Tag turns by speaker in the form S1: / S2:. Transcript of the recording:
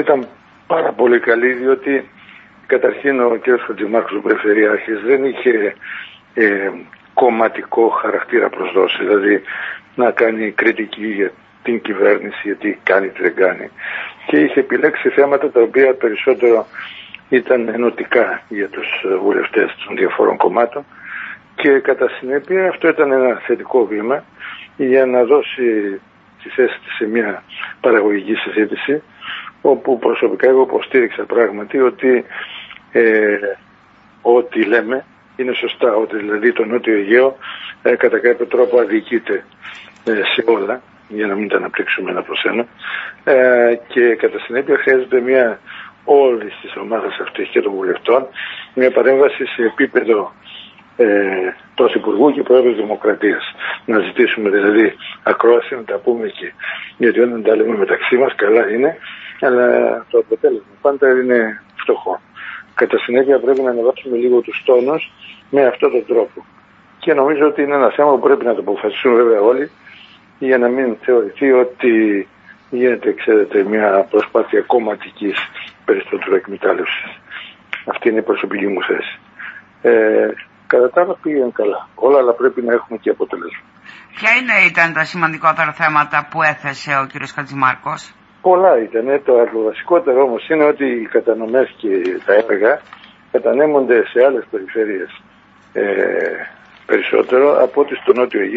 S1: ήταν πάρα πολύ καλή διότι καταρχήν ο κ. Χατζημάρκος ο Περιφερειάρχης δεν είχε ε, κομματικό χαρακτήρα προσδώσει, δηλαδή να κάνει κριτική για την κυβέρνηση, γιατί κάνει τι δεν κάνει. Και είχε επιλέξει θέματα τα οποία περισσότερο ήταν ενωτικά για τους βουλευτές των διαφόρων κομμάτων και κατά συνέπεια αυτό ήταν ένα θετικό βήμα για να δώσει τη θέση της σε μια παραγωγική συζήτηση όπου προσωπικά εγώ υποστήριξα πράγματι ότι ε, ό,τι λέμε είναι σωστά, ότι δηλαδή το Νότιο Αιγαίο ε, κατά κάποιο τρόπο αδικείται ε, σε όλα για να μην τα αναπτύξουμε ένα προς ένα ε, και κατά συνέπεια χρειάζεται μια όλη της ομάδας αυτής και των βουλευτών μια παρέμβαση σε επίπεδο ε, Πρωθυπουργού και Πρόεδρου Δημοκρατίας. Να ζητήσουμε δηλαδή ακρόαση, να τα πούμε εκεί. Γιατί όταν τα λέμε μεταξύ μας, καλά είναι, αλλά το αποτέλεσμα πάντα είναι φτωχό. Κατά συνέπεια πρέπει να ανεβάσουμε λίγο τους τόνους με αυτόν τον τρόπο. Και νομίζω ότι είναι ένα θέμα που πρέπει να το αποφασίσουν βέβαια όλοι για να μην θεωρηθεί ότι γίνεται, ξέρετε, μια προσπάθεια κομματικής περισσότερη εκμετάλλευσης. Αυτή είναι η προσωπική μου θέση. Ε, κατά τα άλλα πήγαινε καλά. Όλα αλλά πρέπει να έχουμε και αποτελέσμα.
S2: Ποια είναι, ήταν τα σημαντικότερα θέματα που έθεσε ο κ. Χατζημάρκος;
S1: Πολλά ήταν. Το βασικότερο όμως είναι ότι οι κατανομές και τα έργα κατανέμονται σε άλλες περιφέρειες ε, περισσότερο από ό,τι στο Νότιο Αιγαίο